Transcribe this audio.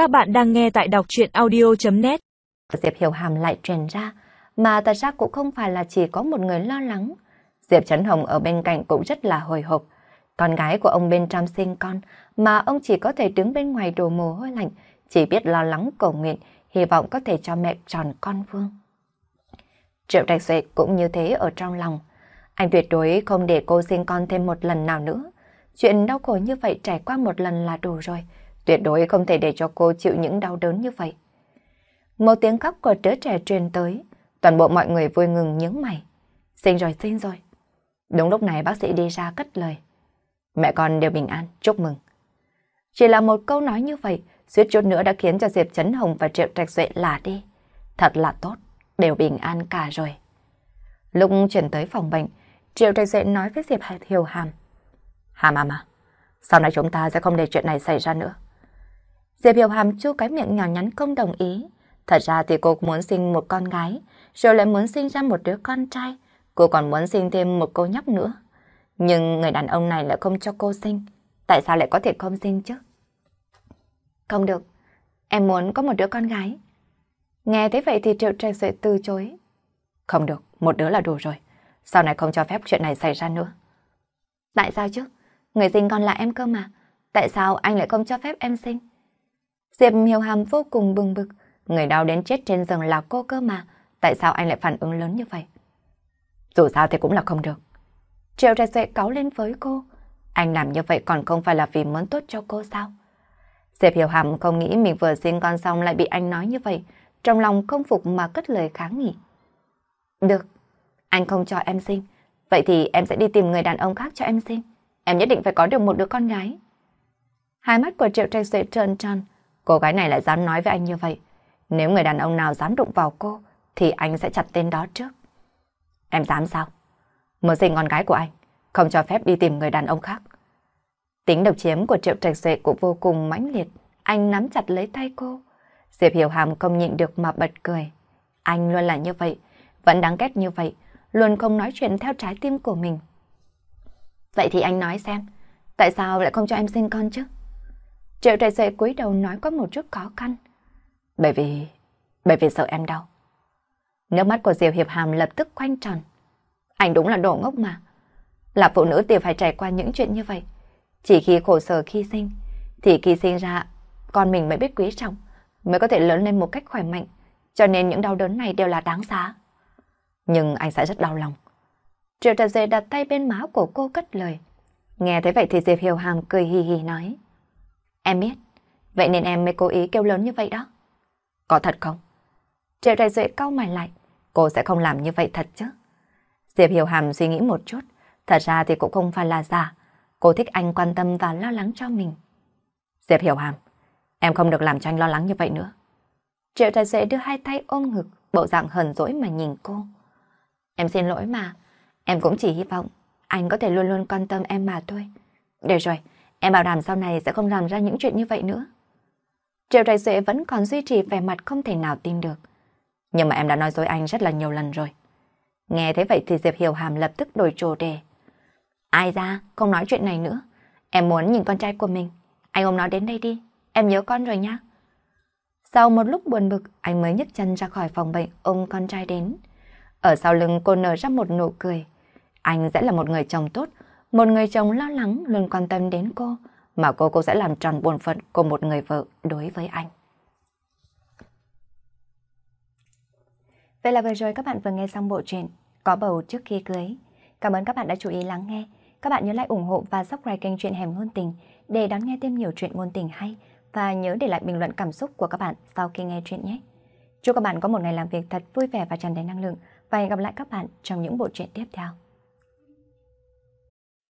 Các bạn đang nghe tại đọc chuyện audio.net Diệp Hiểu Hàm lại truyền ra, mà thật ra cũng không phải là chỉ có một người lo lắng. Diệp Trấn Hồng ở bên cạnh cũng rất là hồi hộp. Con gái của ông bên trong sinh con, mà ông chỉ có thể đứng bên ngoài đồ mồ hôi lạnh, chỉ biết lo lắng cầu nguyện, hy vọng có thể cho mẹ tròn con vương. Triệu Trạch Duệ cũng như thế ở trong lòng. Anh tuyệt đối không để cô sinh con thêm một lần nào nữa. Chuyện đau khổ như vậy trải qua một lần là đủ rồi. Tuyệt đối không thể để cho cô chịu những đau đớn như vậy. Một tiếng khóc của đứa trẻ truyền tới. Toàn bộ mọi người vui ngừng nhướng mày. Sinh rồi, sinh rồi. Đúng lúc này bác sĩ đi ra cất lời. Mẹ con đều bình an, chúc mừng. Chỉ là một câu nói như vậy, suýt chút nữa đã khiến cho Diệp Trấn Hồng và Triệu Trạch Duệ lả đi. Thật là tốt, đều bình an cả rồi. Lúc chuyển tới phòng bệnh, Triệu Trạch Duệ nói với Diệp Hiểu Hàm. Hàm Hàm mà, sau này chúng ta sẽ không để chuyện này xảy ra nữa. Diệp Hiểu Hàm chu cái miệng nhỏ nhắn không đồng ý. Thật ra thì cô muốn sinh một con gái, rồi lại muốn sinh ra một đứa con trai. Cô còn muốn sinh thêm một cô nhóc nữa. Nhưng người đàn ông này lại không cho cô sinh. Tại sao lại có thể không sinh chứ? Không được, em muốn có một đứa con gái. Nghe thế vậy thì Triệu Trạch Duệ từ chối. Không được, một đứa là đủ rồi. Sau này không cho phép chuyện này xảy ra nữa. Tại sao chứ? Người sinh con là em cơ mà. Tại sao anh lại không cho phép em sinh? Diệp Hiểu Hàm vô cùng bừng bực. Người đau đến chết trên giường là cô cơ mà. Tại sao anh lại phản ứng lớn như vậy? Dù sao thì cũng là không được. Triệu Trạch Duệ cáu lên với cô. Anh làm như vậy còn không phải là vì muốn tốt cho cô sao? Diệp Hiểu Hàm không nghĩ mình vừa sinh con xong lại bị anh nói như vậy. Trong lòng không phục mà cất lời kháng nghị. Được, anh không cho em sinh. Vậy thì em sẽ đi tìm người đàn ông khác cho em sinh. Em nhất định phải có được một đứa con gái. Hai mắt của Triệu Trạch Duệ trơn tròn. Cô gái này lại dám nói với anh như vậy. Nếu người đàn ông nào dám đụng vào cô, thì anh sẽ chặt tên đó trước. Em dám sao? Muốn sinh con gái của anh, không cho phép đi tìm người đàn ông khác. Tính độc chiếm của Triệu Trạch Duệ cũng vô cùng mãnh liệt. Anh nắm chặt lấy tay cô. Diệp Hiểu Hàm không nhịn được mà bật cười. Anh luôn là như vậy, vẫn đáng ghét như vậy, luôn không nói chuyện theo trái tim của mình. Vậy thì anh nói xem, tại sao lại không cho em sinh con chứ? Triệu Trạch dậy cúi đầu nói có một chút khó khăn. Bởi vì... bởi vì sợ em đau. Nước mắt của Diệp Hiệp Hàm lập tức quanh tròn. Anh đúng là đồ ngốc mà. Là phụ nữ thì phải trải qua những chuyện như vậy. Chỉ khi khổ sở khi sinh, thì khi sinh ra, con mình mới biết quý trọng, mới có thể lớn lên một cách khỏe mạnh. Cho nên những đau đớn này đều là đáng giá. Nhưng anh sẽ rất đau lòng. Triệu Trạch Dê đặt tay bên má của cô cất lời. Nghe thấy vậy thì Diệp Hiểu Hàm cười hì hì nói. Em biết, vậy nên em mới cố ý kêu lớn như vậy đó. Có thật không? Triệu Đại Duệ cau mày lại, cô sẽ không làm như vậy thật chứ? Diệp Hiểu Hàm suy nghĩ một chút, thật ra thì cũng không phải là giả. Cô thích anh quan tâm và lo lắng cho mình. Diệp Hiểu Hàm, em không được làm cho anh lo lắng như vậy nữa. Triệu Trạch Duệ đưa hai tay ôm ngực, bộ dạng hờn dỗi mà nhìn cô. Em xin lỗi mà, em cũng chỉ hy vọng anh có thể luôn luôn quan tâm em mà thôi. Được rồi, em bảo đảm sau này sẽ không làm ra những chuyện như vậy nữa. Triệu Trạch Duệ vẫn còn duy trì vẻ mặt không thể nào tin được. Nhưng mà em đã nói dối anh rất là nhiều lần rồi. Nghe thế vậy thì Diệp Hiểu Hàm lập tức đổi chủ đề. Ai ra, không nói chuyện này nữa. Em muốn nhìn con trai của mình. Anh ôm nó đến đây đi, em nhớ con rồi nhá. Sau một lúc buồn bực, anh mới nhấc chân ra khỏi phòng bệnh ôm con trai đến. Ở sau lưng cô nở ra một nụ cười. Anh sẽ là một người chồng tốt, một người chồng lo lắng luôn quan tâm đến cô, mà cô cũng sẽ làm tròn bổn phận của một người vợ đối với anh. Vậy là vừa rồi các bạn vừa nghe xong bộ truyện Có bầu trước khi cưới. Cảm ơn các bạn đã chú ý lắng nghe. Các bạn nhớ like ủng hộ và subscribe kênh truyện Hẻm Ngôn Tình để đón nghe thêm nhiều chuyện ngôn tình hay và nhớ để lại bình luận cảm xúc của các bạn sau khi nghe chuyện nhé. Chúc các bạn có một ngày làm việc thật vui vẻ và tràn đầy năng lượng và hẹn gặp lại các bạn trong những bộ truyện tiếp theo.